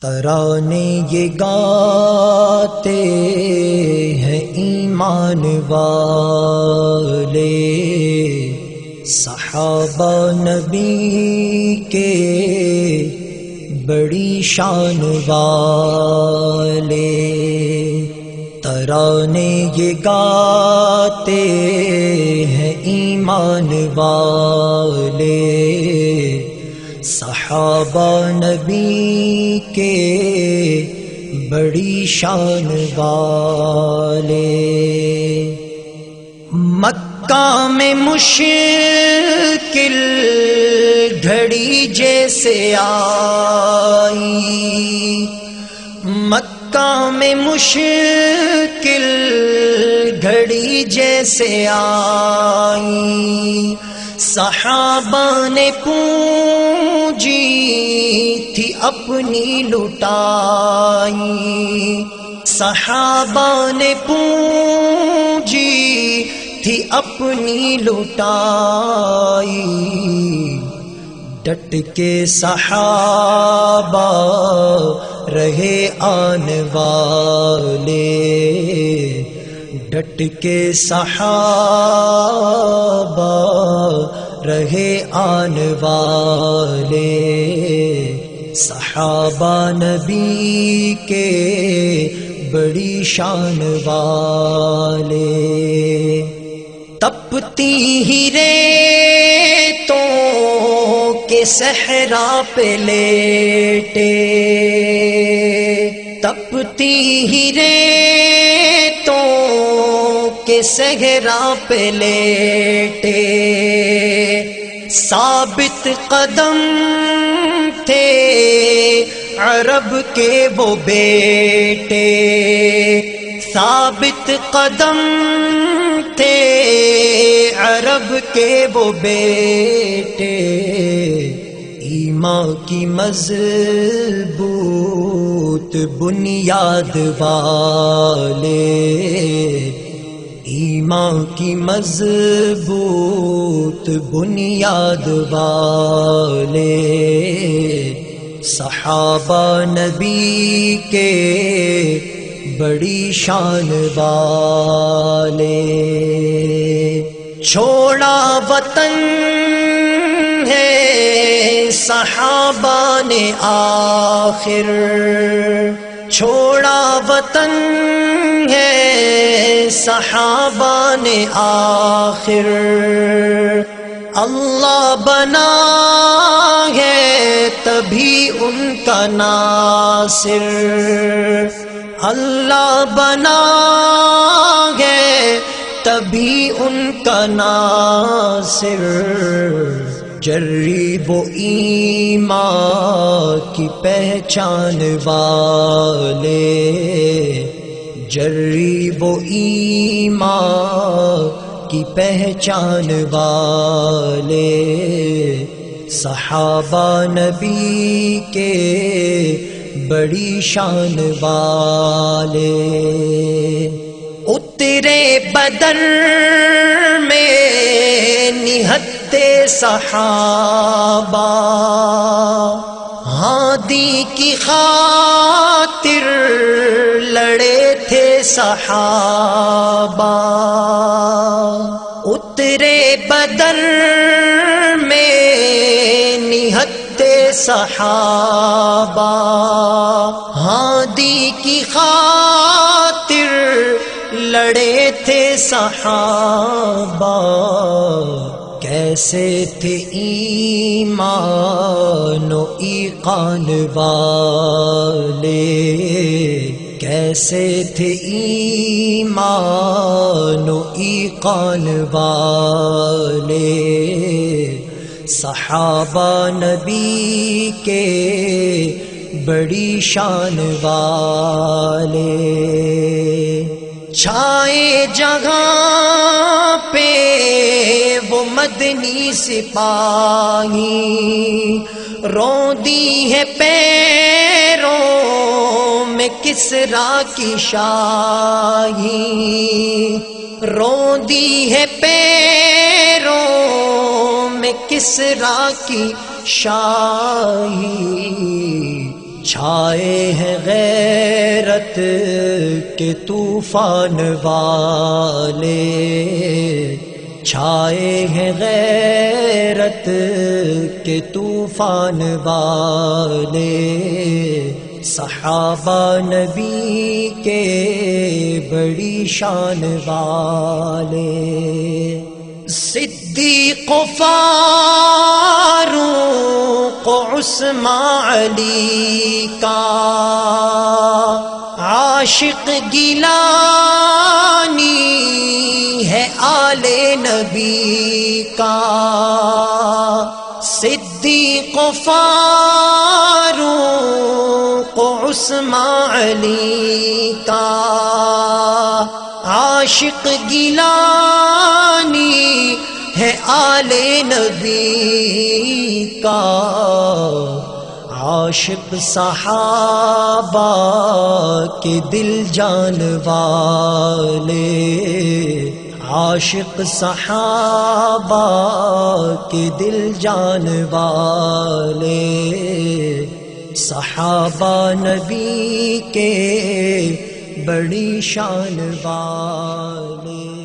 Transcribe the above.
ترانے یہ گاتے ہیں ایمان والے۔ صحابہ نبی کے بڑی شان والے۔ ترانے یہ گاتے ہیں ایمان والے۔ صحابہ نبی کے بڑی شان والے۔ مکہ میں مشکل گھڑی جیسے آئی۔ مکہ میں مشکل گھڑی جیسے آئی۔ صحابہ نے پونجی تھی اپنی لٹائی۔ صحابہ نے پونجی تھی اپنی لٹائی۔ ڈٹ کے صحابہ رہے آن والے۔ ڈٹ کے صحابہ رہے آن والے۔ صحابہ نبی کے بڑی شان والے۔ تپتی ہی رے تو کے صحرا پہ لیٹے۔ تپتی ہی رے کے صحرا پہ لیٹے۔ ثابت قدم تھے عرب کے وہ بیٹے۔ ثابت قدم تھے عرب کے وہ بیٹے۔ ایمان کی مضبوط بنیاد والے۔ ایمان کی مضبوط بنیاد والے صحابہ نبی کے بڑی شان والے چھوڑا وطن ہے صحابہ نے آخر، چھوڑا وطن ہے صحابہ نے آخر۔ اللہ بنا ہے تبھی ان کا ناصر۔ اللہ بنا ہے تبھی ان کا ناصر۔ جری وہ ایمان کی پہچان والے۔ جری وہ ایمان کی پہچان والے صحابہ نبی کے بڑی شان والے۔ اترے بدر میں نہتے صحابہ۔ ہادی کی خاطر لڑے تھے صحابہ۔ اترے بدر میں نہتے صحابہ۔ ہادی کی خاطر لڑے تھے صحابہ۔ کیسے تھے ایمان و ایقان والے؟ کیسے تھے ایمان و ایقان والے؟ صحابہ نبی کے بڑی شان والے۔ چھائے جگہ پہ وہ مدنی سپاہی۔ روندی ہے پیروں میں کسرا کی شاہی۔ روندی ہے پیروں میں کسرا کی شاہی۔ چھائے ہیں غیرت کے طوفان والے۔ چھائے ہیں غیرت کے طوفان والے صحابہ نبی کے بڑی شان والے صدیق فاروق عثمان علی کا عاشق گیلانی ہے آل نبی کا صدیق فاروق عثمان علی کا عاشق گیلانی آل نبی کا عاشق صحابہ کے دل جان والے عاشق صحابہ کے دل جان والے صحابہ نبی کے بڑی شان والے